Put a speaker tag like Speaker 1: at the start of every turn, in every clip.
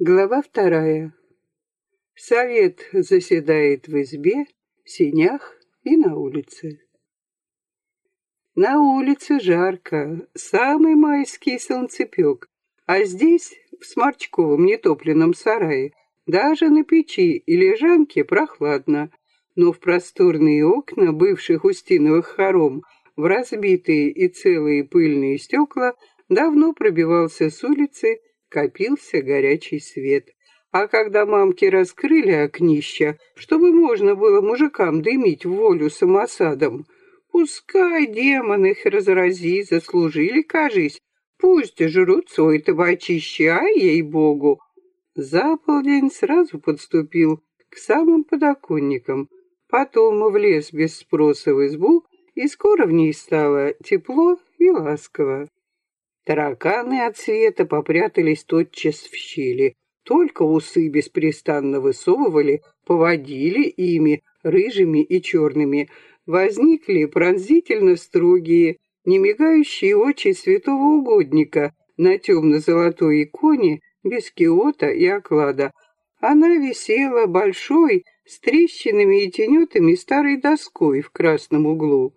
Speaker 1: Глава вторая. Совет заседает в избе, в сенях и на улице. На улице жарко, самый майский солнцепек, а здесь, в сморчковом нетопленном сарае, даже на печи и лежанке прохладно, но в просторные окна бывших устиновых хором, в разбитые и целые пыльные стекла, давно пробивался с улицы копился горячий свет. А когда мамки раскрыли окнища, чтобы можно было мужикам дымить в волю самосадом, пускай демон их разрази, заслужили, кажись, пусть жрут свой табачище, а ей-богу. За полдень сразу подступил к самым подоконникам, потом влез без спроса в избу, и скоро в ней стало тепло и ласково. Тараканы от света попрятались тотчас в щели. Только усы беспрестанно высовывали, поводили ими, рыжими и черными. Возникли пронзительно строгие, немигающие очи святого угодника на темно-золотой иконе без киота и оклада. Она висела большой, с трещинами и тенетами старой доской в красном углу.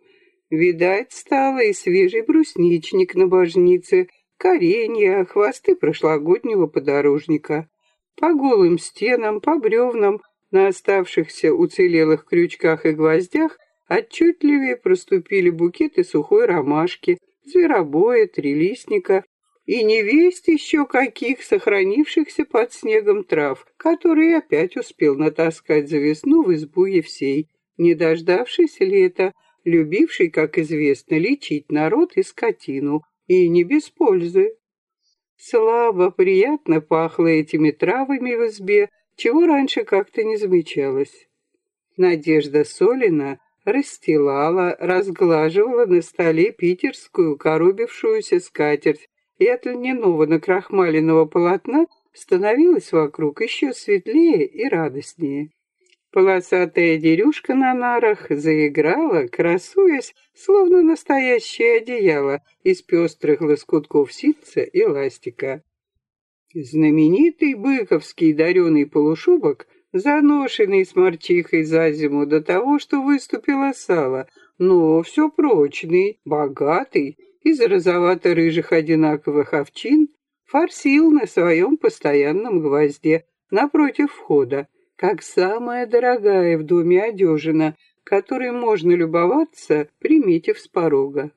Speaker 1: Видать, стало и свежий брусничник на божнице, коренья, хвосты прошлогоднего подорожника. По голым стенам, по бревнам, на оставшихся уцелелых крючках и гвоздях отчетливее проступили букеты сухой ромашки, зверобоя, трилистника и невесть еще каких сохранившихся под снегом трав, которые опять успел натаскать за весну в избу Евсей, не дождавшись лета, любивший, как известно, лечить народ и скотину, и не без пользы. Слабо, приятно пахло этими травами в избе, чего раньше как-то не замечалось. Надежда Солина расстилала, разглаживала на столе питерскую коробившуюся скатерть, и от льняного накрахмаленного полотна становилось вокруг еще светлее и радостнее. Полосатая дерюшка на нарах заиграла, красуясь, словно настоящее одеяло из пестрых лоскутков ситца и ластика. Знаменитый быковский дареный полушубок, заношенный с морчихой за зиму до того, что выступило сало, но все прочный, богатый, из розовато-рыжих одинаковых овчин, форсил на своем постоянном гвозде напротив входа, как самая дорогая в доме одежина, которой можно любоваться, приметив с порога.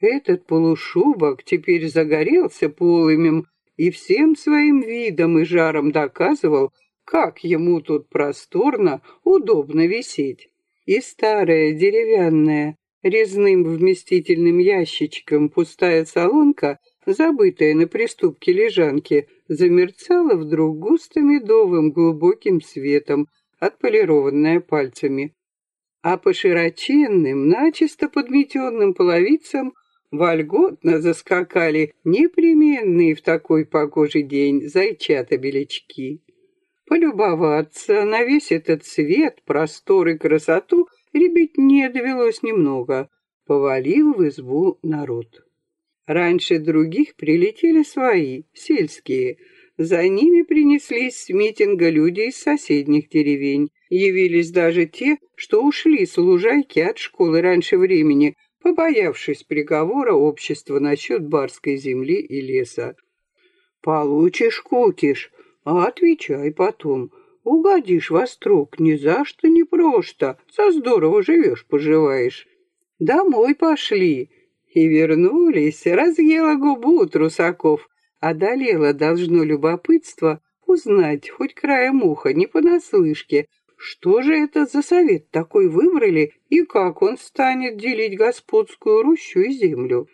Speaker 1: Этот полушубок теперь загорелся полымем и всем своим видом и жаром доказывал, как ему тут просторно, удобно висеть. И старая деревянная, резным вместительным ящичком пустая солонка, забытая на приступке лежанки, замерцала вдруг густым медовым глубоким светом, отполированная пальцами. А по широченным, начисто подметенным половицам вольготно заскакали непременные в такой погожий день зайчата-белячки. Полюбоваться на весь этот свет, простор и красоту ребятне довелось немного. Повалил в избу народ. Раньше других прилетели свои, сельские. За ними принеслись с митинга люди из соседних деревень. Явились даже те, что ушли с лужайки от школы раньше времени, побоявшись приговора общества насчет барской земли и леса. «Получишь, кукиш, а отвечай потом. Угодишь во строк ни за что, ни просто. За здорово живешь-поживаешь. Домой пошли, и вернулись, разъела губу трусаков, одолела должно любопытство узнать хоть краем уха, не понаслышке, что же это за совет такой выбрали и как он станет делить господскую рощу и землю.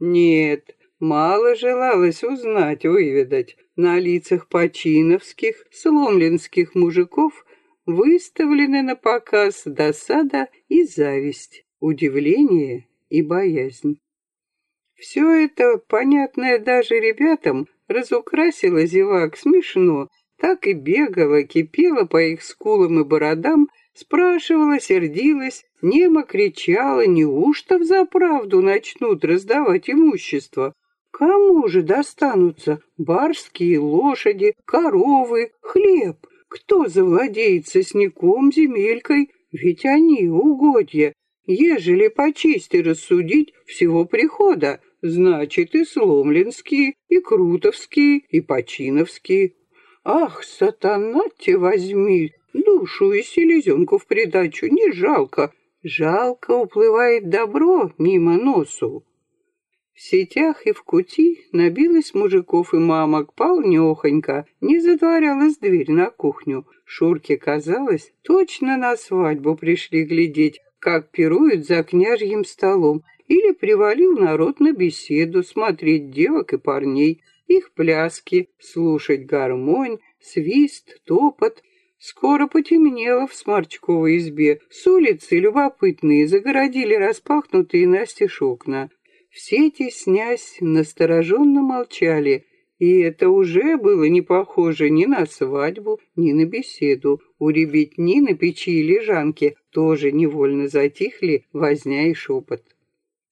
Speaker 1: Нет, мало желалось узнать, выведать. На лицах починовских, сломленских мужиков выставлены на показ досада и зависть, удивление и боязнь. Все это, понятное даже ребятам, разукрасило зевак смешно, так и бегала, кипела по их скулам и бородам, спрашивала, сердилась, немо кричала, неужто взаправду начнут раздавать имущество? Кому же достанутся барские лошади, коровы, хлеб? Кто завладеет сосняком, земелькой? Ведь они угодья. Ежели почисти рассудить всего прихода, значит и сломленские, и крутовские, и починовские. Ах, сатана те возьми, душу и селезенку в придачу не жалко. Жалко уплывает добро мимо носу. В сетях и в кути набилось мужиков и мамок полнёхонько, не затворялась дверь на кухню. Шурке казалось, точно на свадьбу пришли глядеть, как пируют за княжьим столом, или привалил народ на беседу, смотреть девок и парней, их пляски, слушать гармонь, свист, топот. Скоро потемнело в сморчковой избе. С улицы любопытные загородили распахнутые настежь окна. Все, теснясь, настороженно молчали, и это уже было не похоже ни на свадьбу, ни на беседу. У ребятни на печи и лежанке тоже невольно затихли возня и шепот.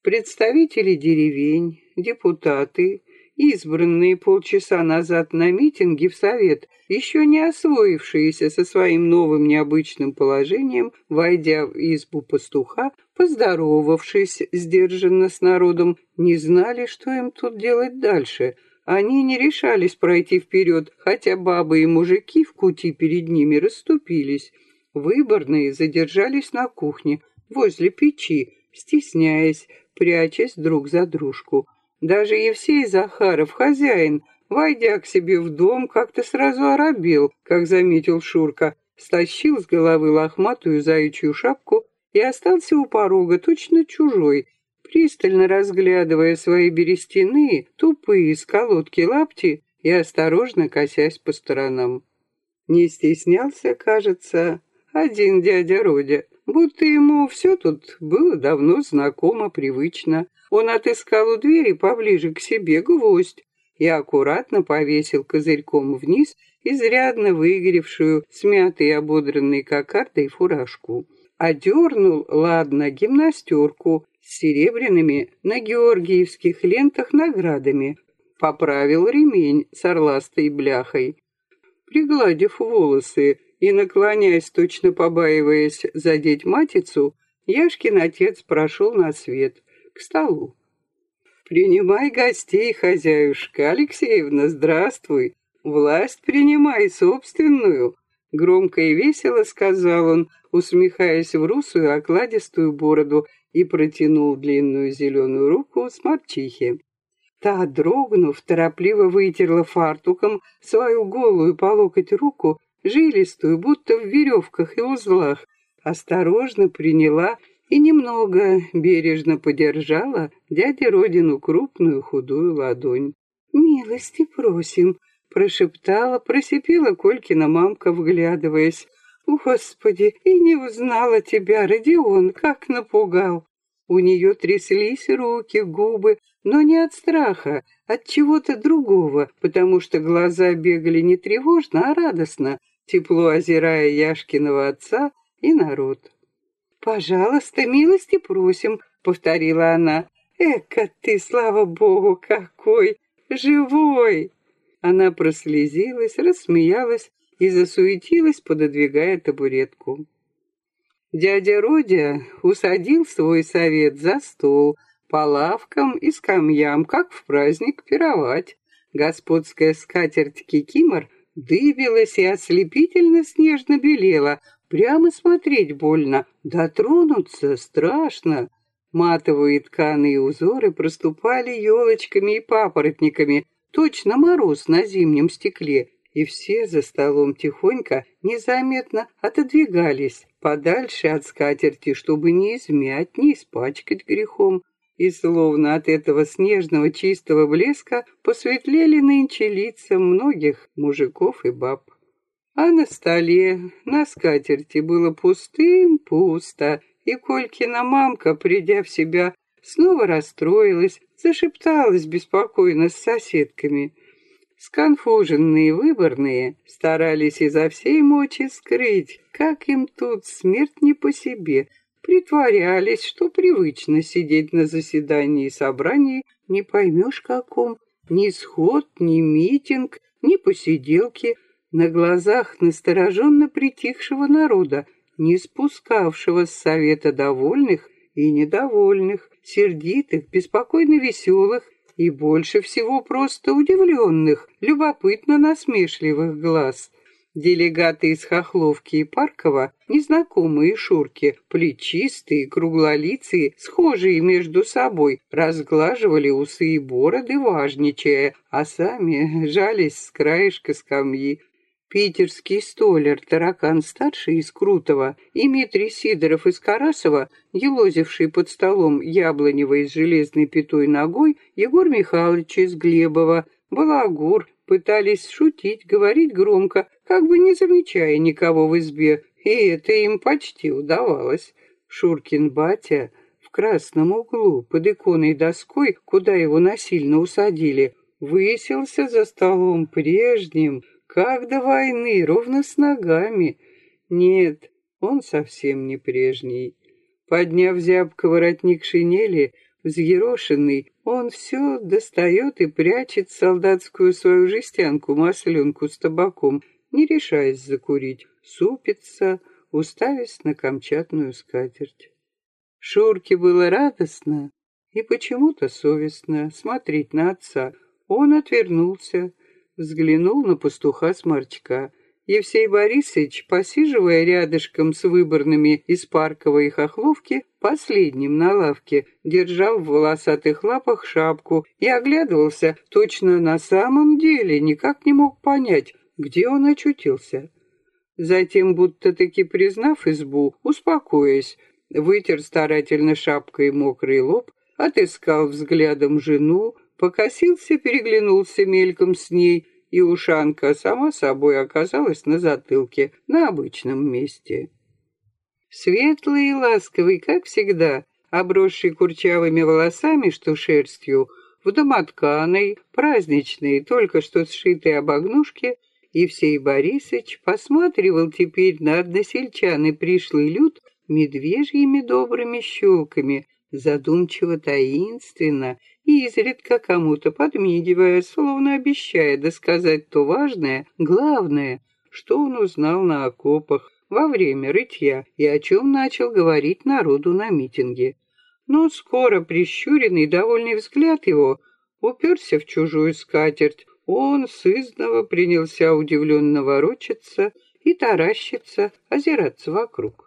Speaker 1: Представители деревень, депутаты, избранные полчаса назад на митинге в Совет, еще не освоившиеся со своим новым необычным положением, войдя в избу пастуха, поздоровавшись сдержанно с народом, не знали, что им тут делать дальше. Они не решались пройти вперед, хотя бабы и мужики в кути перед ними расступились. Выборные задержались на кухне, возле печи, стесняясь, прячась друг за дружку. Даже Евсей Захаров, хозяин, войдя к себе в дом, как-то сразу оробел, как заметил Шурка, стащил с головы лохматую заячью шапку и остался у порога, точно чужой, пристально разглядывая свои берестяные, тупые сколотки лапти и осторожно косясь по сторонам. Не стеснялся, кажется, один дядя Родя, будто ему все тут было давно знакомо, привычно. Он отыскал у двери поближе к себе гвоздь и аккуратно повесил козырьком вниз изрядно выгоревшую, смятой и ободранной кокардой фуражку. Одернул, ладно, гимнастерку с серебряными на георгиевских лентах наградами, поправил ремень с орластой бляхой. Пригладив волосы и наклоняясь, точно побаиваясь задеть матицу, Яшкин отец прошел на свет к столу. «Принимай гостей, хозяюшка Алексеевна, здравствуй! Власть принимай собственную!» Громко и весело сказал он, усмехаясь в русую окладистую бороду и протянул длинную зеленую руку с морчихи. Та, дрогнув, торопливо вытерла фартуком свою голую по локоть руку, жилистую, будто в веревках и узлах, осторожно приняла и немного бережно подержала дяде Родину крупную худую ладонь. «Милости просим», — прошептала, просипела Колькина мамка, вглядываясь. «Господи, и не узнала тебя, Родион, как напугал!» У нее тряслись руки, губы, но не от страха, от чего-то другого, потому что глаза бегали не тревожно, а радостно, тепло озирая Яшкиного отца и народ. «Пожалуйста, милости просим», — повторила она. «Эка ты, слава богу, какой! Живой!» Она прослезилась, рассмеялась и засуетилась, пододвигая табуретку. Дядя Родя усадил свой совет за стол, по лавкам и скамьям, как в праздник пировать. Господская скатерть кикимор дыбилась и ослепительно снежно белела, Прямо смотреть больно, дотронуться страшно. Матовые тканые узоры проступали елочками и папоротниками, точно мороз на зимнем стекле, и все за столом тихонько, незаметно отодвигались подальше от скатерти, чтобы не измять, не испачкать грехом. И словно от этого снежного чистого блеска посветлели нынче лица многих мужиков и баб. А на столе, на скатерти было пустым пусто, и Колькина мамка, придя в себя, снова расстроилась, зашепталась беспокойно с соседками. Сконфуженные выборные старались изо всей мочи скрыть, как им тут смерть не по себе, притворялись, что привычно сидеть на заседании и собрании, не поймешь каком, ни сход, ни митинг, ни посиделки, на глазах настороженно притихшего народа, не спускавшего с совета довольных и недовольных, сердитых, беспокойно веселых и больше всего просто удивленных, любопытно насмешливых глаз. Делегаты из Хохловки и Паркова, незнакомые Шурки, плечистые, круглолицые, схожие между собой, разглаживали усы и бороды, важничая, а сами жались с краешка скамьи, Питерский столер Таракан-старший из Крутого и Митрий Сидоров из Карасова, елозивший под столом Яблонева с железной пятой ногой, Егор Михайлович из Глебова, Балагур, пытались шутить, говорить громко, как бы не замечая никого в избе, и это им почти удавалось. Шуркин батя в красном углу под иконой доской, куда его насильно усадили, выселся за столом прежним, как до войны, ровно с ногами. Нет, он совсем не прежний. Подняв зябко воротник шинели, взъерошенный, он все достает и прячет солдатскую свою жестянку, масленку с табаком, не решаясь закурить, супится, уставясь на камчатную скатерть. Шурке было радостно и почему-то совестно смотреть на отца. Он отвернулся, взглянул на пастуха сморчка. Евсей Борисович, посиживая рядышком с выборными из парковой хохловки, последним на лавке, держал в волосатых лапах шапку и оглядывался точно на самом деле, никак не мог понять, где он очутился. Затем, будто таки признав избу, успокоясь, вытер старательно шапкой мокрый лоб, отыскал взглядом жену, покосился, переглянулся мельком с ней, и ушанка сама собой оказалась на затылке, на обычном месте. Светлый и ласковый, как всегда, обросший курчавыми волосами, что шерстью, в домотканой, праздничной, только что сшитой обогнушке, Евсей Борисович посматривал теперь на односельчан и пришлый люд медвежьими добрыми щелками, задумчиво таинственно и изредка кому-то подмигивая, словно обещая досказать то важное, главное, что он узнал на окопах во время рытья и о чем начал говорить народу на митинге. Но скоро прищуренный довольный взгляд его уперся в чужую скатерть, он сызново принялся удивленно ворочаться и таращиться, озираться вокруг.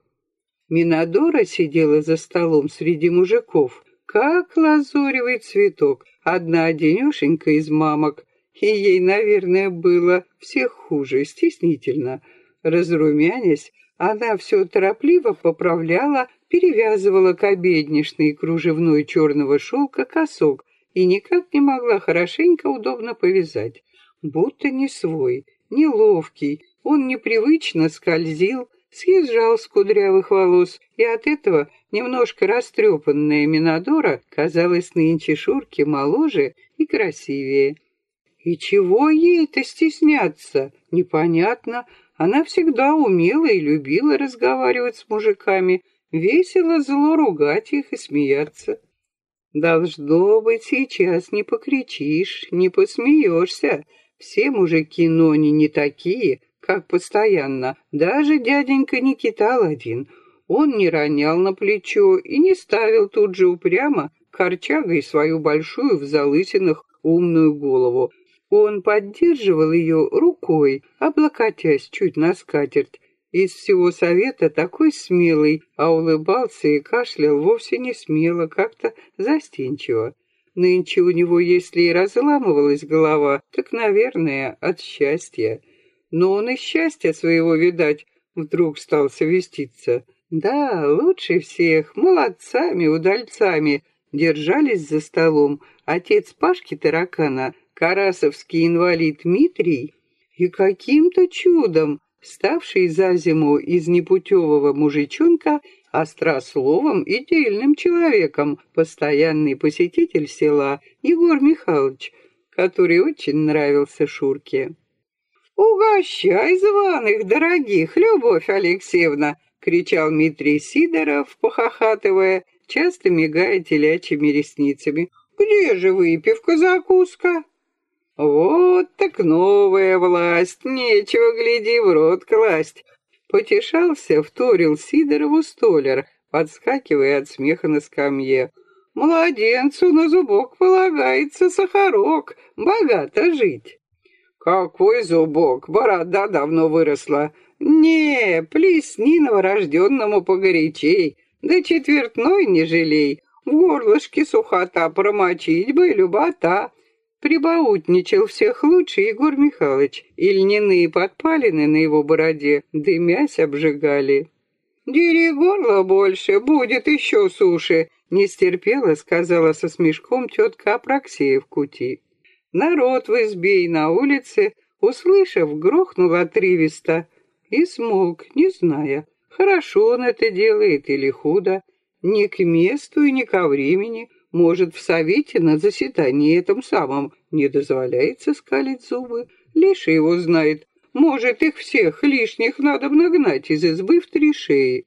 Speaker 1: Минадора сидела за столом среди мужиков, как лазоревый цветок, одна одинешенька из мамок, и ей, наверное, было всех хуже, стеснительно. Разрумянясь, она все торопливо поправляла, перевязывала к обеднишной кружевной черного шелка косок и никак не могла хорошенько удобно повязать. Будто не свой, неловкий, он непривычно скользил, съезжал с кудрявых волос, и от этого немножко растрепанная Минадора казалась нынче Шурке моложе и красивее. И чего ей-то стесняться? Непонятно. Она всегда умела и любила разговаривать с мужиками, весело зло ругать их и смеяться. Должно быть, сейчас не покричишь, не посмеешься. Все мужики Нони не такие, как постоянно. Даже дяденька Никита один. Он не ронял на плечо и не ставил тут же упрямо корчагой свою большую в залысинах умную голову. Он поддерживал ее рукой, облокотясь чуть на скатерть. Из всего совета такой смелый, а улыбался и кашлял вовсе не смело, как-то застенчиво. Нынче у него, если и разламывалась голова, так, наверное, от счастья но он и счастья своего, видать, вдруг стал совеститься. Да, лучше всех, молодцами, удальцами, держались за столом отец Пашки Таракана, карасовский инвалид Дмитрий, и каким-то чудом, ставший за зиму из непутевого мужичонка острословом и дельным человеком, постоянный посетитель села Егор Михайлович, который очень нравился Шурке. «Угощай званых, дорогих, Любовь Алексеевна!» — кричал Дмитрий Сидоров, похохатывая, часто мигая телячьими ресницами. «Где же выпивка-закуска?» «Вот так новая власть, нечего, гляди, в рот класть!» Потешался, вторил Сидорову столер, подскакивая от смеха на скамье. «Младенцу на зубок полагается сахарок, богато жить!» «Какой зубок? Борода давно выросла!» «Не, плесни новорожденному погорячей, да четвертной не жалей, в горлышке сухота промочить бы любота». Прибаутничал всех лучше Егор Михайлович, и льняные подпалины на его бороде дымясь обжигали. «Дери горло больше, будет еще суши!» Не стерпела, сказала со смешком тетка Апраксея в кути. Народ в избе и на улице, услышав, грохнул отрывисто и смолк, не зная, хорошо он это делает или худо, ни к месту и ни ко времени, может, в совете на заседании этом самом не дозволяется скалить зубы. Лишь его знает, может, их всех лишних надо нагнать из избы в три шеи.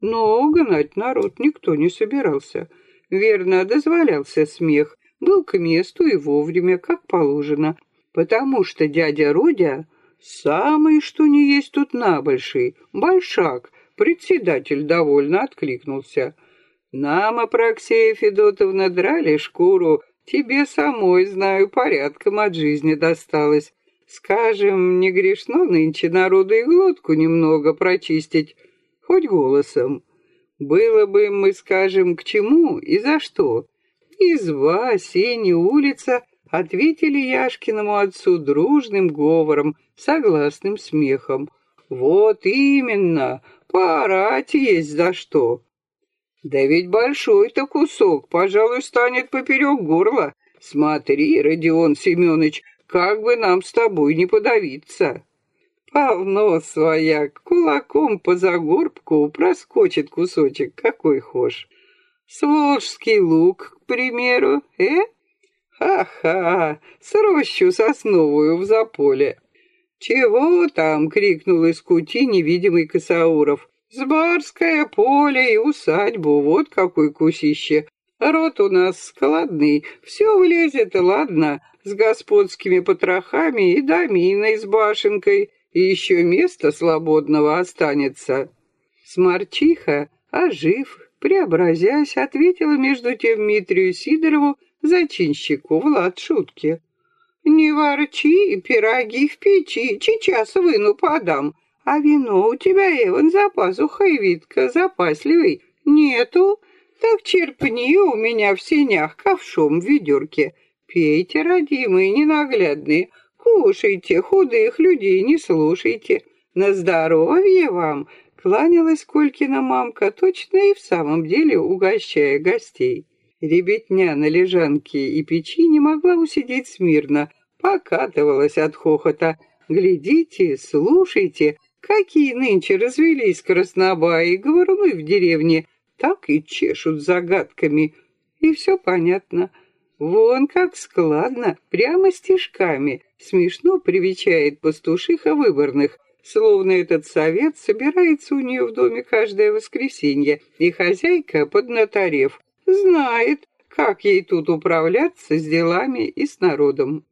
Speaker 1: Но гнать народ никто не собирался. Верно, дозволялся смех, был к месту и вовремя, как положено, потому что дядя Родя самый что ни есть тут набольший, большак, председатель довольно откликнулся. Нам, Апраксея Федотовна, драли шкуру, тебе самой, знаю, порядком от жизни досталось. Скажем, не грешно нынче народу и глотку немного прочистить, хоть голосом. Было бы, мы скажем, к чему и за что. Изва, сени, улица ответили Яшкиному отцу дружным говором, согласным смехом. Вот именно, поорать есть за что. Да ведь большой-то кусок, пожалуй, станет поперек горла. Смотри, Родион Семенович, как бы нам с тобой не подавиться. Полно свояк, кулаком по загорбку проскочит кусочек, какой хошь. Сволжский лук, к примеру, э? Ха-ха, с рощу сосновую в заполе. «Чего там?» — крикнул из кути невидимый Косауров. «Сбарское поле и усадьбу, вот какой кусище. Рот у нас складный, все влезет, ладно, с господскими потрохами и доминой с башенкой, и еще место свободного останется». Сморчиха, ожив, преобразясь, ответила между тем Дмитрию Сидорову, зачинщику, Влад шутки. «Не ворчи, пироги в печи, сейчас выну подам, а вино у тебя, Эван, за пазухой, Витка, запасливый, нету, так черпни у меня в сенях ковшом в ведерке. Пейте, родимые, ненаглядные, кушайте, худых людей не слушайте. На здоровье вам!» Кланялась Колькина мамка, точно и в самом деле угощая гостей. Ребятня на лежанке и печи не могла усидеть смирно, покатывалась от хохота. Глядите, слушайте, какие нынче развелись краснобаи, говоруны в деревне, так и чешут загадками. И все понятно. Вон как складно, прямо стишками, смешно привечает пастушиха выборных, словно этот совет собирается у нее в доме каждое воскресенье, и хозяйка, поднаторев, знает, как ей тут управляться с делами и с народом.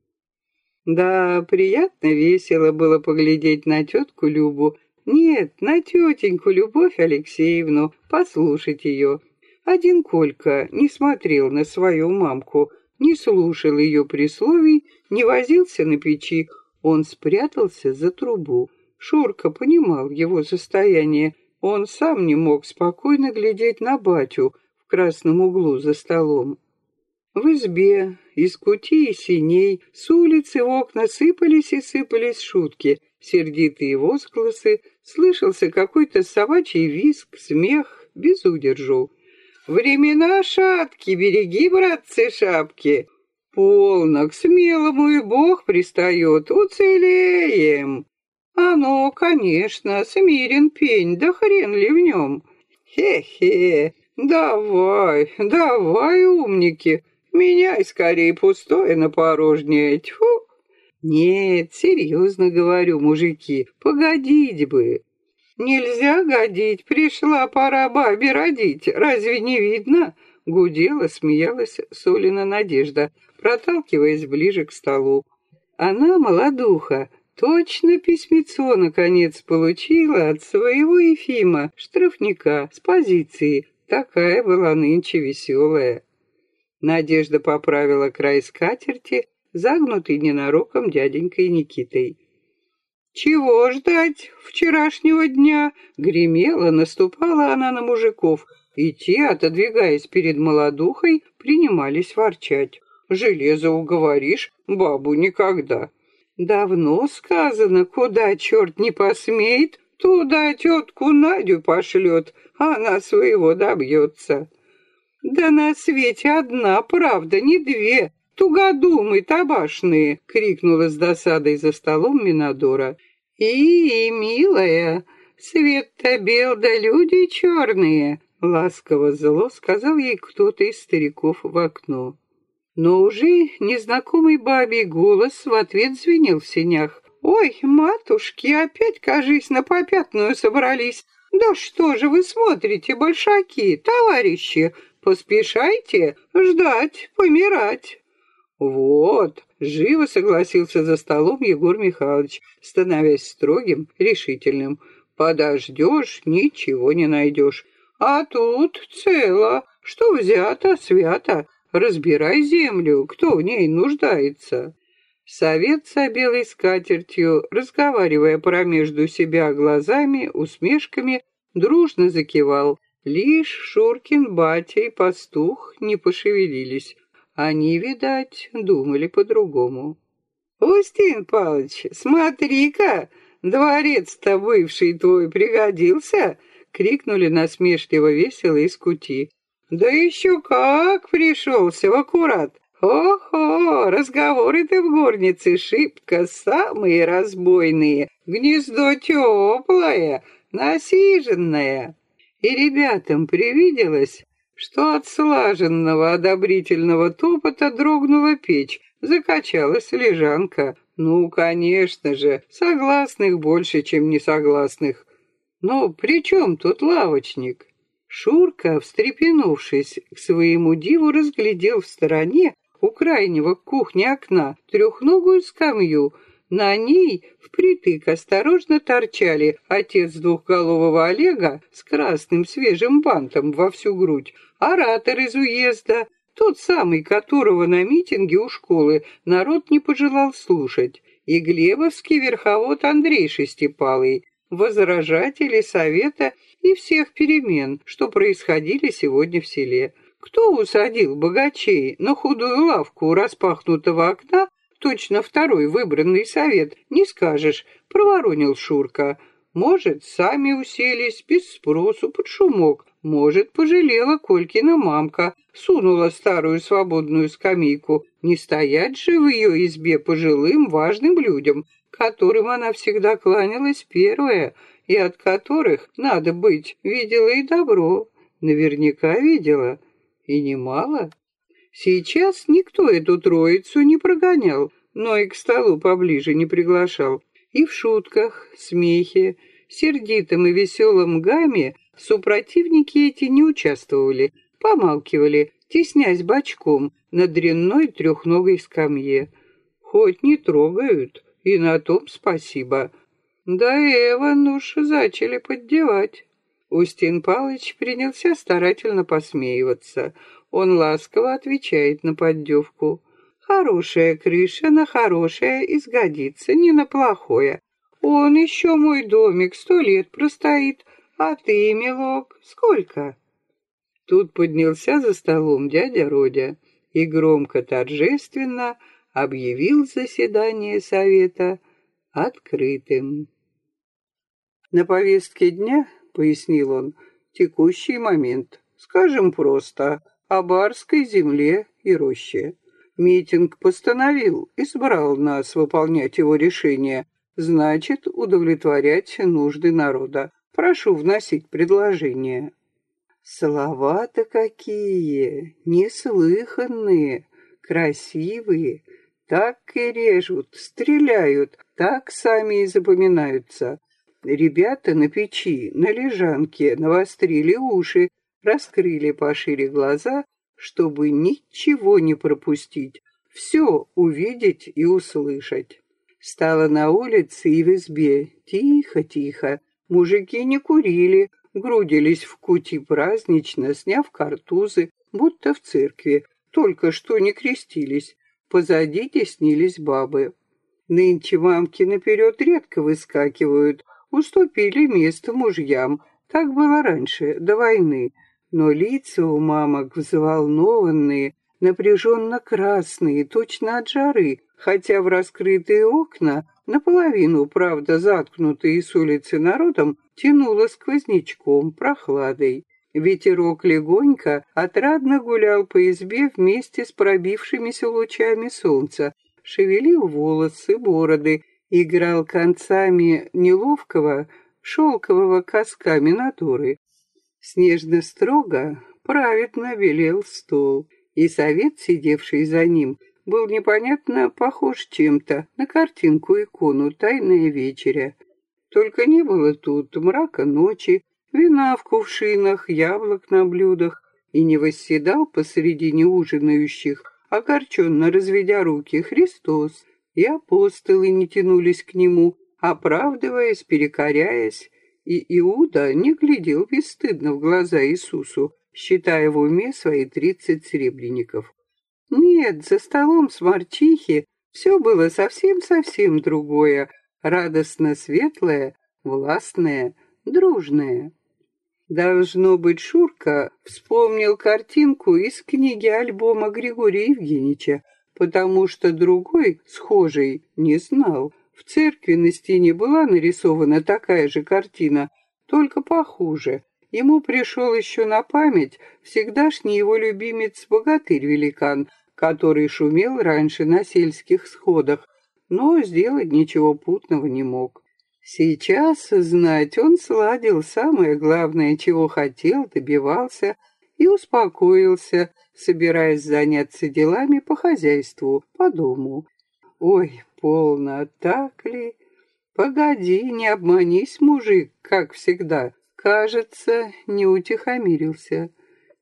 Speaker 1: Да, приятно весело было поглядеть на тетку Любу. Нет, на тетеньку Любовь Алексеевну, послушать ее. Один Колька не смотрел на свою мамку, не слушал ее присловий, не возился на печи, он спрятался за трубу. Шурка понимал его состояние. Он сам не мог спокойно глядеть на батю в красном углу за столом. В избе, из кути и синей, с улицы в окна сыпались и сыпались шутки, сердитые возгласы, слышался какой-то собачий визг, смех, без удержу. «Времена шатки, береги, братцы, шапки!» «Полно, к смелому и Бог пристает, уцелеем!» «Оно, конечно, смирен пень, да хрен ли в нем?» «Хе-хе, давай, давай, умники, меняй скорее пустое на порожнее, тьфу!» «Нет, серьезно говорю, мужики, погодите бы!» Нельзя годить, пришла пора бабе родить, разве не видно? Гудела, смеялась Солина Надежда, проталкиваясь ближе к столу. Она, молодуха, точно письмецо, наконец, получила от своего Ефима, штрафника, с позиции. Такая была нынче веселая. Надежда поправила край скатерти, загнутый ненароком дяденькой Никитой. «Чего ждать вчерашнего дня?» Гремела, наступала она на мужиков, и те, отодвигаясь перед молодухой, принимались ворчать. «Железо уговоришь, бабу никогда». «Давно сказано, куда черт не посмеет, туда тетку Надю пошлет, она своего добьется». «Да на свете одна правда, не две, тугодумы табашные!» — крикнула с досадой за столом Минадора. «И, милая, свет-то бел да люди черные!» — ласково зло сказал ей кто-то из стариков в окно. Но уже незнакомый бабий голос в ответ звенел в сенях. «Ой, матушки, опять, кажись, на попятную собрались. Да что же вы смотрите, большаки, товарищи? Поспешайте ждать, помирать». «Вот», — живо согласился за столом Егор Михайлович, становясь строгим, решительным. «Подождешь, ничего не найдешь. А тут цело, что взято, свято. Разбирай землю, кто в ней нуждается». Совет с белой скатертью, разговаривая промежду себя глазами, усмешками, дружно закивал. Лишь Шуркин, батя и пастух не пошевелились. Они, видать, думали по-другому. «Устин Павлович, смотри-ка, дворец-то бывший твой пригодился!» — крикнули насмешливо весело из кути. «Да еще как пришелся в аккурат! Ого, разговоры-то в горнице шибко самые разбойные, гнездо теплое, насиженное!» И ребятам привиделось, что от слаженного одобрительного топота дрогнула печь, закачалась лежанка. Ну, конечно же, согласных больше, чем несогласных. Но при чем тут лавочник? Шурка, встрепенувшись, к своему диву разглядел в стороне у крайнего кухни окна трехногую скамью. На ней впритык осторожно торчали отец двухголового Олега с красным свежим бантом во всю грудь, оратор из уезда, тот самый, которого на митинге у школы народ не пожелал слушать, и Глебовский верховод Андрей Шестипалый, возражатели совета и всех перемен, что происходили сегодня в селе. Кто усадил богачей на худую лавку у распахнутого окна, точно второй выбранный совет, не скажешь, проворонил Шурка. Может, сами уселись без спросу под шумок, может, пожалела Колькина мамка, сунула старую свободную скамейку. Не стоять же в ее избе пожилым важным людям, которым она всегда кланялась первая, и от которых, надо быть, видела и добро. Наверняка видела. И немало. Сейчас никто эту троицу не прогонял, но и к столу поближе не приглашал. И в шутках, смехе, сердитом и веселом гамме Супротивники эти не участвовали, помалкивали, теснясь бочком на дрянной трехногой скамье. Хоть не трогают, и на том спасибо. Да Эван уж зачали поддевать. Устин Палыч принялся старательно посмеиваться. Он ласково отвечает на поддевку. Хорошая крыша на хорошее изгодится, не на плохое. Он еще мой домик сто лет простоит, а ты, милок, сколько? Тут поднялся за столом дядя Родя и громко торжественно объявил заседание совета открытым. На повестке дня, пояснил он, текущий момент, скажем просто, о барской земле и роще. Митинг постановил, избрал нас выполнять его решение, значит, удовлетворять нужды народа. Прошу вносить предложение. Слова-то какие, неслыханные, красивые, так и режут, стреляют, так сами и запоминаются. Ребята на печи, на лежанке навострили уши, раскрыли пошире глаза, чтобы ничего не пропустить, все увидеть и услышать. Стало на улице и в избе тихо-тихо. Мужики не курили, грудились в кути празднично, сняв картузы, будто в церкви, только что не крестились. Позади теснились бабы. Нынче мамки наперед редко выскакивают, уступили место мужьям. Так было раньше, до войны. Но лица у мамок взволнованные, напряженно красные, точно от жары, хотя в раскрытые окна, наполовину, правда, заткнутые с улицы народом, тянуло сквознячком, прохладой. Ветерок легонько, отрадно гулял по избе вместе с пробившимися лучами солнца, шевелил волосы, бороды, играл концами неловкого, шелкового коска Минатуры. Снежно-строго, праведно велел стол, и совет, сидевший за ним, был непонятно похож чем-то на картинку-икону «Тайная вечеря». Только не было тут мрака ночи, вина в кувшинах, яблок на блюдах, и не восседал посреди ужинающих, огорченно разведя руки Христос, и апостолы не тянулись к нему, оправдываясь, перекоряясь, и Иуда не глядел бесстыдно в глаза Иисусу, считая в уме свои тридцать серебряников. Нет, за столом с Марчихи все было совсем-совсем другое, радостно светлое, властное, дружное. Должно быть, Шурка вспомнил картинку из книги альбома Григория Евгеньевича, потому что другой, схожий, не знал. В церкви на стене была нарисована такая же картина, только похуже, Ему пришел еще на память всегдашний его любимец-богатырь-великан, который шумел раньше на сельских сходах, но сделать ничего путного не мог. Сейчас, знать, он сладил самое главное, чего хотел, добивался и успокоился, собираясь заняться делами по хозяйству, по дому. Ой, полно, так ли? Погоди, не обманись, мужик, как всегда. Кажется, не утихомирился,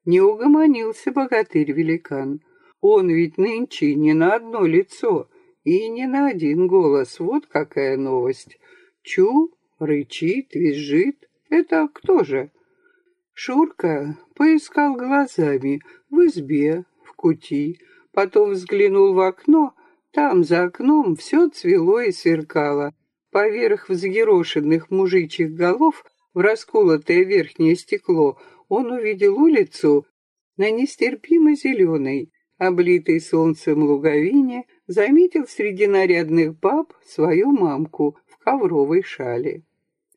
Speaker 1: не угомонился богатырь-великан. Он ведь нынче не на одно лицо и не на один голос. Вот какая новость. Чу, рычит, визжит. Это кто же? Шурка поискал глазами в избе, в кути, потом взглянул в окно. Там, за окном, все цвело и сверкало. Поверх взъерошенных мужичьих голов в расколотое верхнее стекло, он увидел улицу на нестерпимо зеленой, облитой солнцем луговине, заметил среди нарядных баб свою мамку ковровой шале.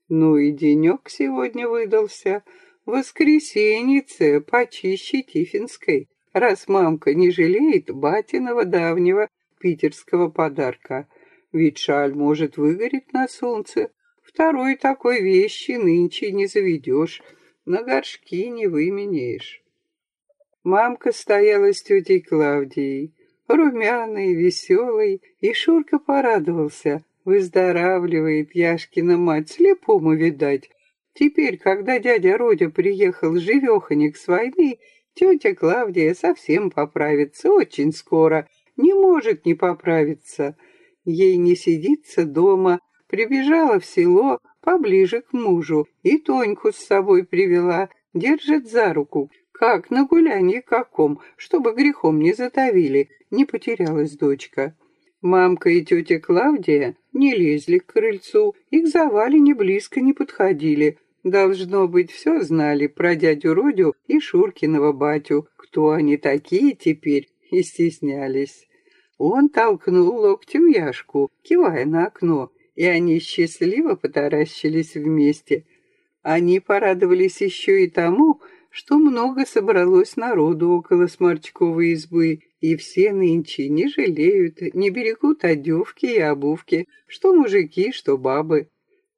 Speaker 1: Ну и денек сегодня выдался, воскресеньице почище Тифинской, раз мамка не жалеет батиного давнего питерского подарка. Ведь шаль может выгореть на солнце, Второй такой вещи нынче не заведешь, на горшки не выменяешь. Мамка стояла с тетей Клавдией, румяной, веселой, и Шурка порадовался. Выздоравливает Яшкина мать, слепому видать. Теперь, когда дядя Родя приехал живеханик с войны, тетя Клавдия совсем поправится очень скоро, не может не поправиться. Ей не сидится дома, Прибежала в село поближе к мужу и Тоньку с собой привела, держит за руку, как на гулянье каком, чтобы грехом не затовили, не потерялась дочка. Мамка и тетя Клавдия не лезли к крыльцу, их завали не близко не подходили. Должно быть, все знали про дядю Родю и Шуркиного батю, кто они такие теперь, и стеснялись. Он толкнул локтем Яшку, кивая на окно, и они счастливо потаращились вместе. Они порадовались еще и тому, что много собралось народу около Сморчковой избы, и все нынче не жалеют, не берегут одевки и обувки, что мужики, что бабы.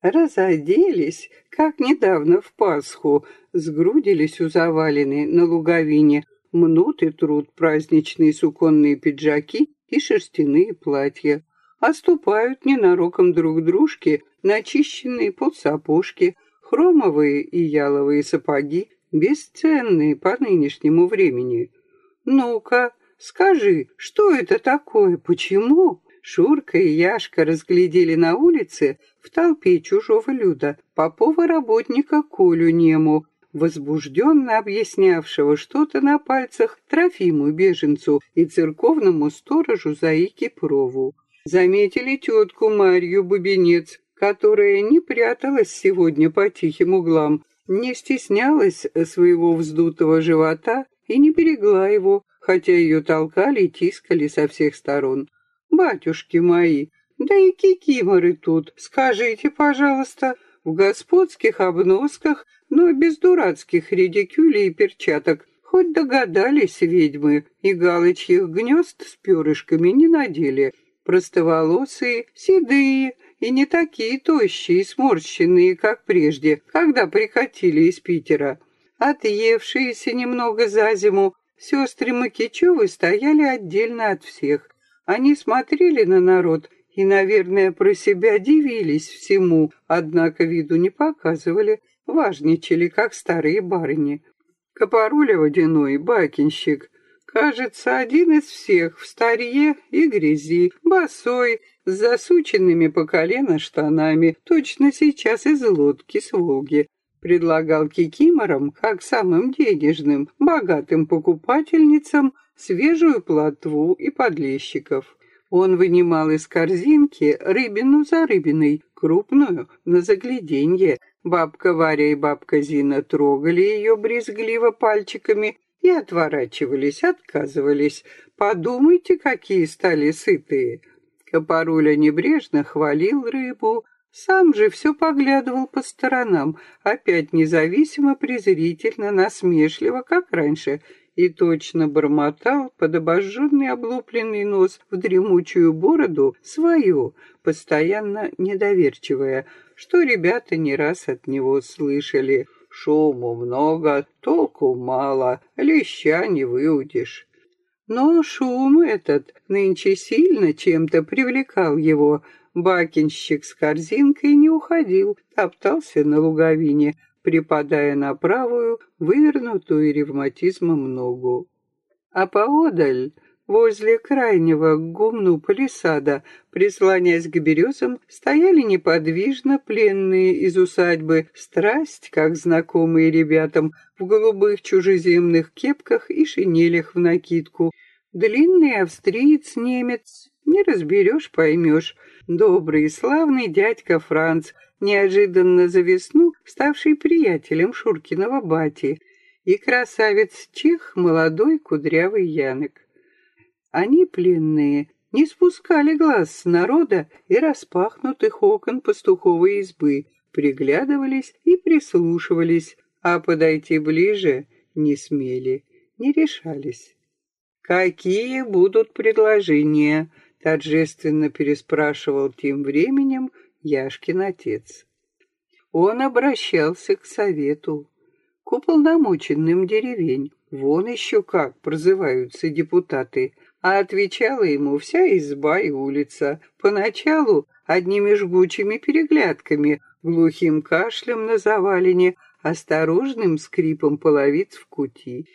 Speaker 1: Разоделись, как недавно в Пасху, сгрудились у завалины на луговине, мнут и труд праздничные суконные пиджаки и шерстяные платья. оступают ненароком друг дружке начищенные полсапожки, хромовые и яловые сапоги, бесценные по нынешнему времени. Ну-ка, скажи, что это такое, почему? Шурка и Яшка разглядели на улице в толпе чужого люда попова работника Колю Нему, возбужденно объяснявшего что-то на пальцах Трофиму беженцу и церковному сторожу Заике Прову. Заметили тетку Марью Бубенец, которая не пряталась сегодня по тихим углам, не стеснялась своего вздутого живота и не берегла его, хотя ее толкали и тискали со всех сторон. «Батюшки мои, да и кикиморы тут, скажите, пожалуйста, в господских обносках, но без дурацких редикюлей и перчаток, хоть догадались ведьмы, и галочьих гнезд с перышками не надели, простоволосые, седые, и не такие тощие и сморщенные, как прежде, когда прикатили из Питера. Отъевшиеся немного за зиму, сестры Макичевы стояли отдельно от всех. Они смотрели на народ и, наверное, про себя дивились всему, однако виду не показывали, важничали, как старые барыни. Копоруля водяной, бакинщик, кажется, один из всех в старье и грязи, босой, с засученными по колено штанами, точно сейчас из лодки с Волги. Предлагал кикиморам, как самым денежным, богатым покупательницам, свежую плотву и подлещиков. Он вынимал из корзинки рыбину за рыбиной, крупную, на загляденье. Бабка Варя и бабка Зина трогали ее брезгливо пальчиками и отворачивались, отказывались. Подумайте, какие стали сытые. Копоруля небрежно хвалил рыбу, сам же все поглядывал по сторонам, опять независимо, презрительно, насмешливо, как раньше, и точно бормотал под обожженный облупленный нос в дремучую бороду свою, постоянно недоверчивая, что ребята не раз от него слышали. Шуму много, толку мало, леща не выудишь. Но шум этот нынче сильно чем-то привлекал его. Бакинщик с корзинкой не уходил, топтался на луговине, припадая на правую, вывернутую ревматизмом ногу. А поодаль, возле крайнего гумну палисада, прислонясь к березам, стояли неподвижно пленные из усадьбы, страсть, как знакомые ребятам, в голубых чужеземных кепках и шинелях в накидку. Длинный австриец-немец, не разберешь, поймешь. Добрый и славный дядька Франц, неожиданно за весну ставший приятелем Шуркиного бати, и красавец-чех, молодой кудрявый Янок. Они, пленные, не спускали глаз с народа и распахнутых окон пастуховой избы, приглядывались и прислушивались, а подойти ближе не смели, не решались. «Какие будут предложения?» — торжественно переспрашивал тем временем Яшкин отец. Он обращался к совету, к уполномоченным деревень, вон еще как прозываются депутаты, а отвечала ему вся изба и улица, поначалу одними жгучими переглядками, глухим кашлем на завалине, осторожным скрипом половиц в кути.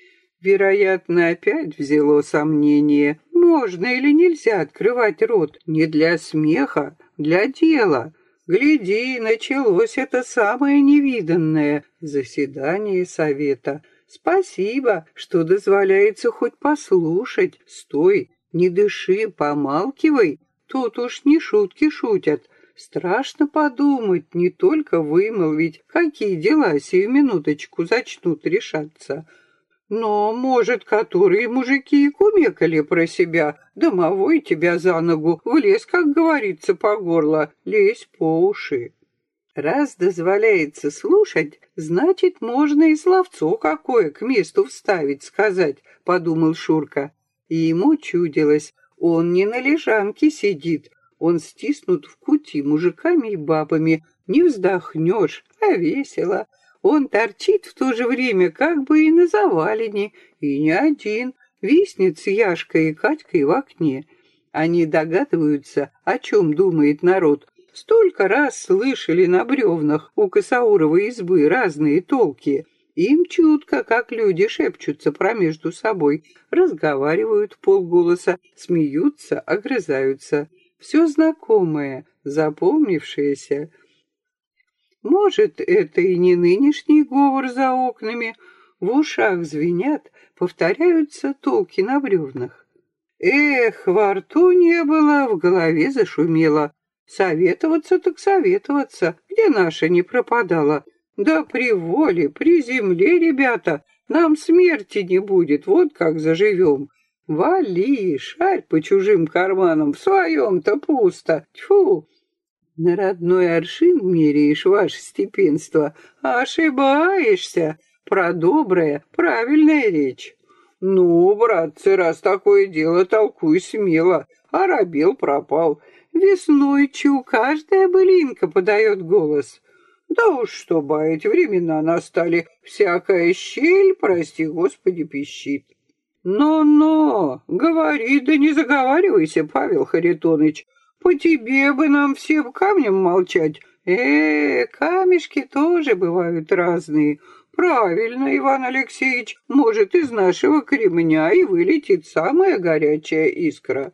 Speaker 1: Вероятно, опять взяло сомнение, можно или нельзя открывать рот не для смеха, для дела. Гляди, началось это самое невиданное заседание совета. Спасибо, что дозволяется хоть послушать. Стой, не дыши, помалкивай. Тут уж не шутки шутят. Страшно подумать, не только вымолвить, какие дела сию минуточку зачнут решаться. Но, может, которые мужики и кумекали про себя, домовой тебя за ногу, влез, как говорится, по горло, лезь по уши. Раз дозволяется слушать, значит, можно и словцо какое к месту вставить, сказать, подумал Шурка. И ему чудилось, он не на лежанке сидит, он стиснут в кути мужиками и бабами, не вздохнешь, а весело. Он торчит в то же время как бы и на завалине, и не один, виснет с Яшкой и Катькой в окне. Они догадываются, о чем думает народ. Столько раз слышали на бревнах у Косауровой избы разные толки. Им чутко, как люди шепчутся промежду собой, разговаривают полголоса, смеются, огрызаются. Все знакомое, запомнившееся. Может, это и не нынешний говор за окнами. В ушах звенят, повторяются толки на бревнах. Эх, во рту не было, в голове зашумело. Советоваться так советоваться, где наша не пропадала. Да при воле, при земле, ребята, нам смерти не будет, вот как заживем. Вали, шарь по чужим карманам, в своем-то пусто. Тьфу! На родной аршин меряешь ваше степенство, а ошибаешься. Про доброе, правильная речь. Ну, братцы, раз такое дело, толкуй смело. Оробел пропал. Весной чу каждая былинка подает голос. Да уж что баять, времена настали, всякая щель, прости господи, пищит. Но-но, говори, да не заговаривайся, Павел Харитоныч. По тебе бы нам всем камнем молчать. Э, камешки тоже бывают разные. Правильно, Иван Алексеевич, может, из нашего кремня и вылетит самая горячая искра.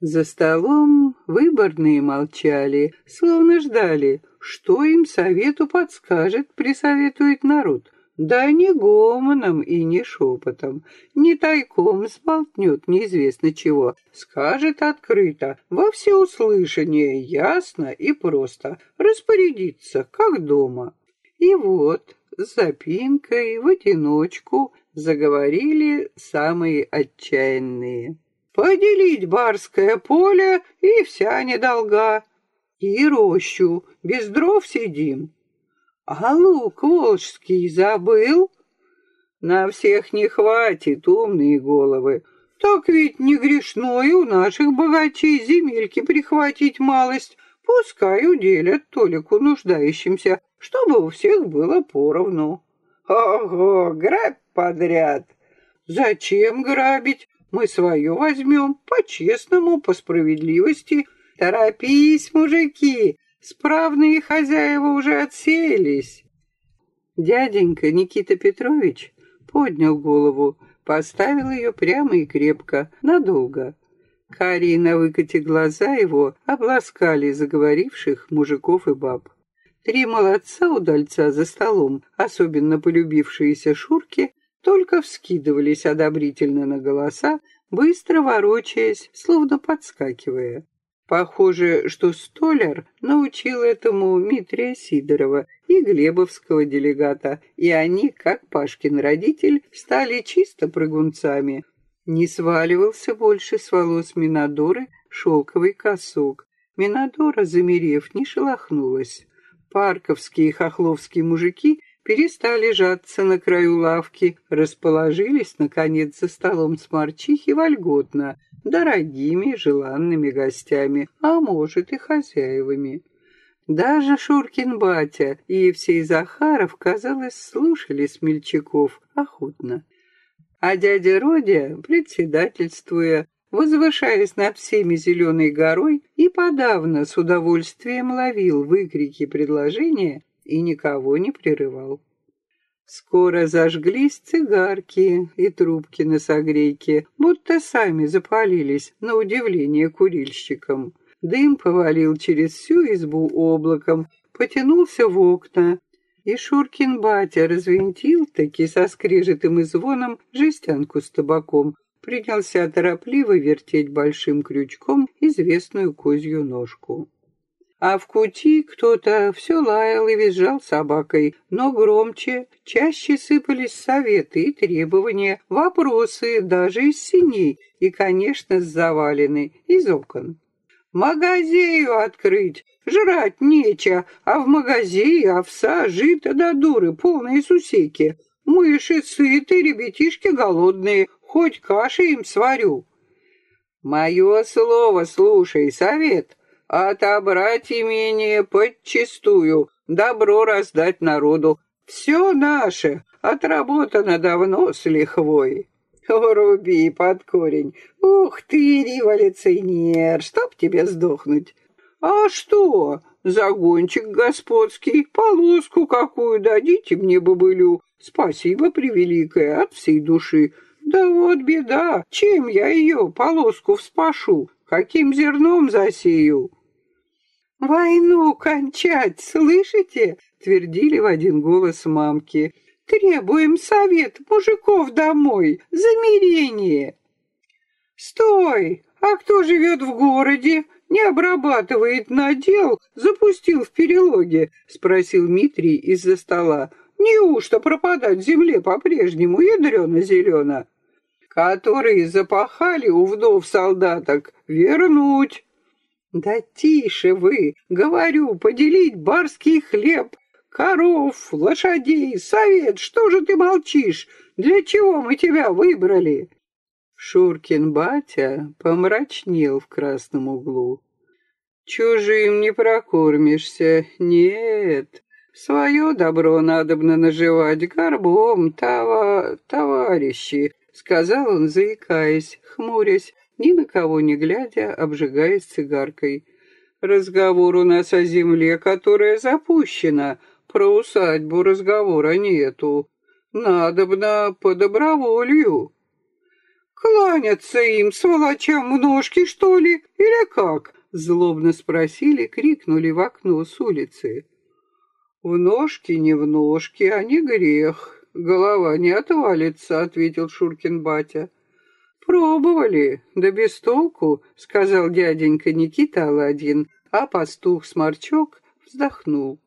Speaker 1: За столом выборные молчали, словно ждали, что им совету подскажет, присоветует народ. Да не гомоном и не шепотом, не тайком сболтнет неизвестно чего, скажет открыто, во всеуслышание, ясно и просто, распорядиться, как дома. И вот, с запинкой, в одиночку, заговорили самые отчаянные. Поделить барское поле и вся недолга. И рощу, без дров сидим. А лук волжский забыл? На всех не хватит, умные головы. Так ведь не грешно и у наших богачей земельки прихватить малость. Пускай уделят толику нуждающимся, чтобы у всех было поровну. Ого, грабь подряд. Зачем грабить? Мы свое возьмем по-честному, по справедливости. Торопись, мужики, справные хозяева уже отселись. Дяденька Никита Петрович поднял голову, поставил ее прямо и крепко, надолго. Карие на выкате глаза его обласкали заговоривших мужиков и баб. Три молодца-удальца за столом, особенно полюбившиеся Шурки, только вскидывались одобрительно на голоса, быстро ворочаясь, словно подскакивая. Похоже, что столяр научил этому Митрия Сидорова и Глебовского делегата, и они, как Пашкин родитель, стали чисто прыгунцами. Не сваливался больше с волос Минадоры шелковый косок. Минадора, замерев, не шелохнулась. Парковские и хохловские мужики перестали жаться на краю лавки, расположились, наконец, за столом с Марчихи вольготно, дорогими, желанными гостями, а может и хозяевами. Даже Шуркин батя и Евсей Захаров, казалось, слушали смельчаков охотно. А дядя Родя, председательствуя, возвышаясь над всеми зеленой горой, и подавно с удовольствием ловил выкрики предложения и никого не прерывал. Скоро зажглись цигарки и трубки на согрейке, будто сами запалились, на удивление курильщикам. Дым повалил через всю избу облаком, потянулся в окна, и Шуркин батя развинтил таки со скрежетым и звоном жестянку с табаком, принялся торопливо вертеть большим крючком известную козью ножку. А в кути кто-то все лаял и визжал собакой, но громче, чаще сыпались советы и требования, вопросы даже из синей и, конечно, с завалены, из окон. Магазею открыть, жрать неча, а в магазее овса, жито до дуры, полные сусеки. Мыши сыты, ребятишки голодные, хоть каши им сварю. Мое слово слушай, совет — отобрать имение подчистую, добро раздать народу. Все наше, отработано давно с лихвой. Уруби под корень. Ух ты, революционер, чтоб тебе сдохнуть. А что? Загончик господский, полоску какую дадите мне, бобылю. Спасибо, превеликое, от всей души. Да вот беда, чем я ее, полоску, вспашу? Каким зерном засею? «Войну кончать, слышите?» — твердили в один голос мамки. «Требуем совет мужиков домой, замирение!» «Стой! А кто живет в городе? Не обрабатывает надел, запустил в перелоге?» — спросил Митрий из-за стола. «Неужто пропадать земле по-прежнему ядрено-зелено?» «Которые запахали у вдов солдаток, вернуть!» Да тише вы, говорю, поделить барский хлеб, коров, лошадей, совет, что же ты молчишь? Для чего мы тебя выбрали? Шуркин батя помрачнел в красном углу. Чужим не прокормишься, нет. Свое добро надобно наживать горбом, това... товарищи, сказал он, заикаясь, хмурясь, ни на кого не глядя, обжигаясь цигаркой. «Разговор у нас о земле, которая запущена. Про усадьбу разговора нету. Надобно по доброволью». «Кланяться им, сволочам, в ножки, что ли, или как?» Злобно спросили, крикнули в окно с улицы. «В ножки, не в ножки, а не грех. Голова не отвалится», — ответил Шуркин батя. «Пробовали, да без толку», — сказал дяденька Никита Аладдин, а пастух-сморчок вздохнул.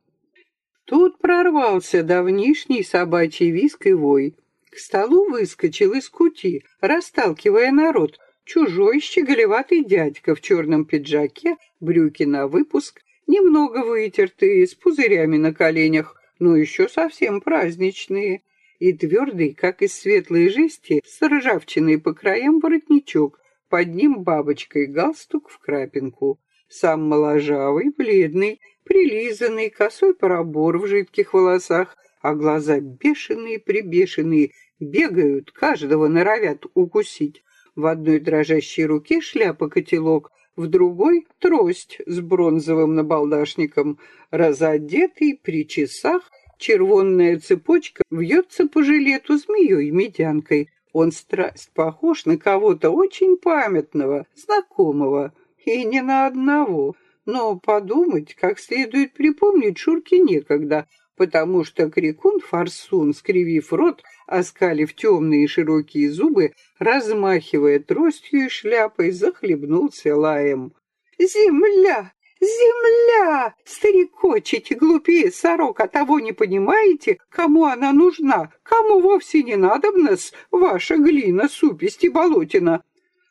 Speaker 1: Тут прорвался давнишний собачий виск и вой. К столу выскочил из кути, расталкивая народ, чужой щеголеватый дядька в черном пиджаке, брюки на выпуск, немного вытертые, с пузырями на коленях, но еще совсем праздничные и твердый, как из светлой жести, с ржавчиной по краям воротничок, под ним бабочкой галстук в крапинку. Сам моложавый, бледный, прилизанный, косой пробор в жидких волосах, а глаза бешеные-прибешенные, бегают, каждого норовят укусить. В одной дрожащей руке шляпа-котелок, в другой — трость с бронзовым набалдашником, разодетый при часах Червонная цепочка вьется по жилету змеей-медянкой. Он страсть похож на кого-то очень памятного, знакомого, и не на одного. Но подумать, как следует припомнить Шурке некогда, потому что крикун Форсун, скривив рот, оскалив темные широкие зубы, размахивая тростью и шляпой, захлебнулся лаем. «Земля! «Земля! Старикочите, глупее сорок, а того не понимаете, кому она нужна, кому вовсе не надобна-с ваша глина, супесть и болотина.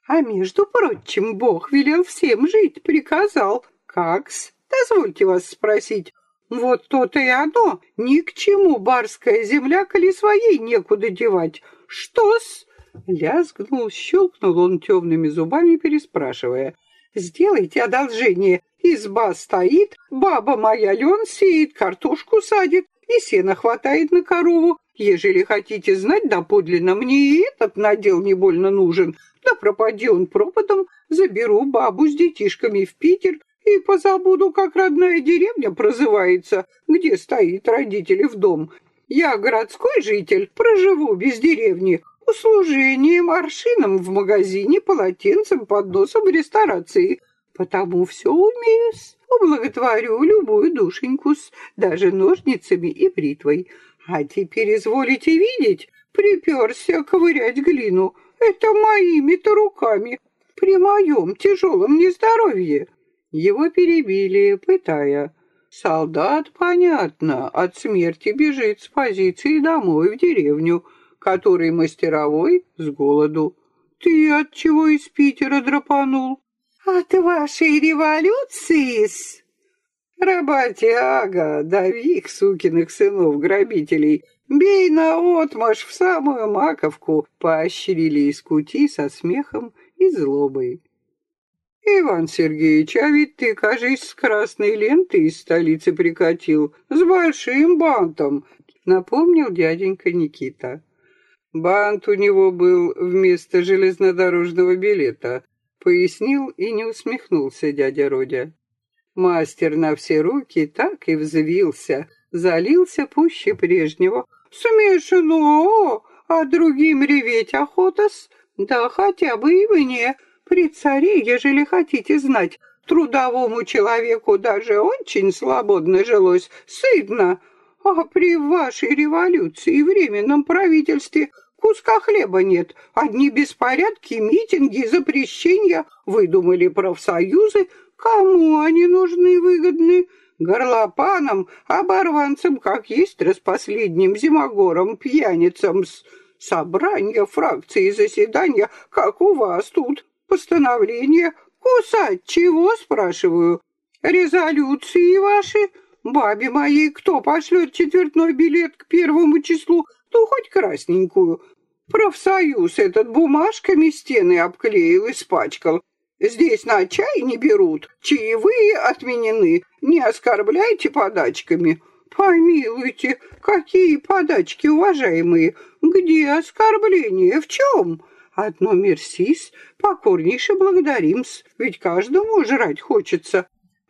Speaker 1: А между прочим, Бог велел всем жить, приказал. Как-с? Дозвольте вас спросить». Вот то-то и оно. Ни к чему барская земля, коли своей некуда девать. Что-с? Лязгнул, щелкнул он темными зубами, переспрашивая. Сделайте одолжение. Изба стоит, баба моя лен сеет, картошку садит и сена хватает на корову. Ежели хотите знать доподлинно, мне и этот надел не больно нужен. Да пропади он пропадом, заберу бабу с детишками в Питер и позабуду, как родная деревня прозывается, где стоит родители в дом. Я городской житель, проживу без деревни, услужением, аршином в магазине, полотенцем, подносом в ресторации. Потому все умею, Ублаготворю любую душеньку, -с, даже ножницами и бритвой. А теперь изволите видеть, приперся ковырять глину. Это моими-то руками, при моем тяжелом нездоровье. Его перебили, пытая. Солдат, понятно, от смерти бежит с позиции домой в деревню который мастеровой с голоду. Ты от чего из Питера драпанул? От вашей революции-с. Работяга, дави их, сукиных сынов-грабителей, бей на отмашь в самую маковку, поощрили из кути со смехом и злобой. «Иван Сергеевич, а ведь ты, кажись, с красной лентой из столицы прикатил, с большим бантом», — напомнил дяденька Никита. Бант у него был вместо железнодорожного билета, пояснил и не усмехнулся дядя Родя. Мастер на все руки так и взвился, залился пуще прежнего. «Смешно, а другим реветь охота-с, да хотя бы и мне, при царе, ежели хотите знать, трудовому человеку даже очень свободно жилось, сытно, а при вашей революции и временном правительстве куска хлеба нет, одни беспорядки, митинги, запрещения, выдумали профсоюзы, кому они нужны выгодны? Горлопанам, оборванцам, как есть, распоследним зимогором, пьяницам с собрания, фракции, заседания, как у вас тут, постановление, кусать чего, спрашиваю, резолюции ваши, бабе моей кто пошлет четвертной билет к первому числу, то хоть красненькую. Профсоюз этот бумажками стены обклеил, испачкал. Здесь на чай не берут, чаевые отменены, не оскорбляйте подачками. Помилуйте, какие подачки, уважаемые, где оскорбление, в чем? Одно мерсис, покорнейше благодарим-с, ведь каждому жрать хочется.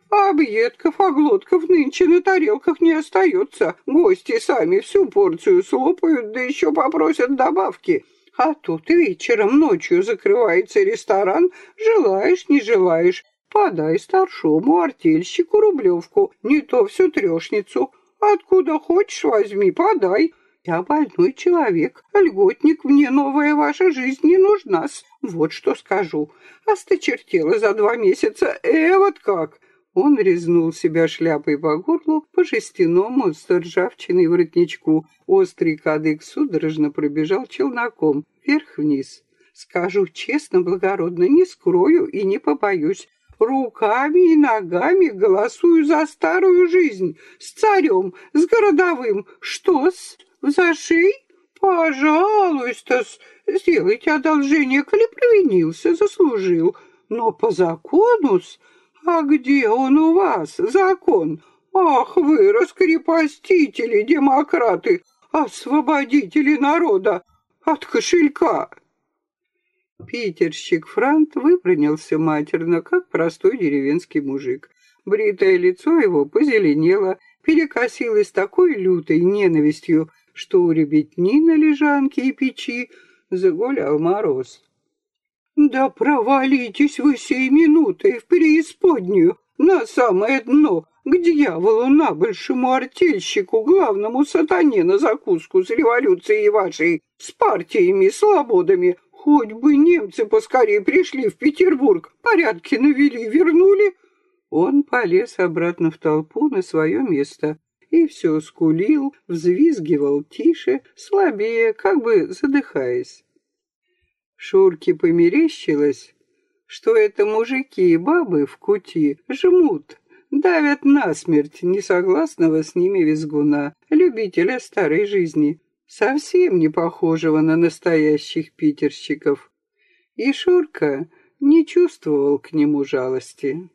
Speaker 1: А объедков, оглотков нынче на тарелках не остается. Гости сами всю порцию слопают, да еще попросят добавки. А тут вечером, ночью закрывается ресторан, желаешь, не желаешь. Подай старшому артельщику рублевку, не то всю трешницу. Откуда хочешь возьми, подай. Я больной человек, льготник, мне новая ваша жизнь не нужна -с. Вот что скажу. Осточертела за два месяца, э, вот как. Он резнул себя шляпой по горлу, по жестяному с ржавчиной воротничку. Острый кадык судорожно пробежал челноком, вверх-вниз. Скажу честно, благородно, не скрою и не побоюсь. Руками и ногами голосую за старую жизнь, с царем, с городовым. Что-с? За шей? Пожалуйста-с, сделайте одолжение, коли провинился, заслужил. Но по закону-с, а где он у вас, закон? Ах, вы, раскрепостители, демократы, освободители народа от кошелька. Питерщик Франт выпрямился матерно, как простой деревенский мужик. Бритое лицо его позеленело, перекосилось такой лютой ненавистью, что у ребятни на лежанке и печи загулял мороз. «Да провалитесь вы сей минутой в преисподнюю, на самое дно, к дьяволу на большему артельщику, главному сатане на закуску с революцией вашей, с партиями, свободами. Хоть бы немцы поскорее пришли в Петербург, порядки навели, вернули». Он полез обратно в толпу на свое место и все скулил, взвизгивал тише, слабее, как бы задыхаясь. Шурке померещилось, что это мужики и бабы в кути жмут, давят насмерть несогласного с ними визгуна, любителя старой жизни, совсем не похожего на настоящих питерщиков. И Шурка не чувствовал к нему жалости.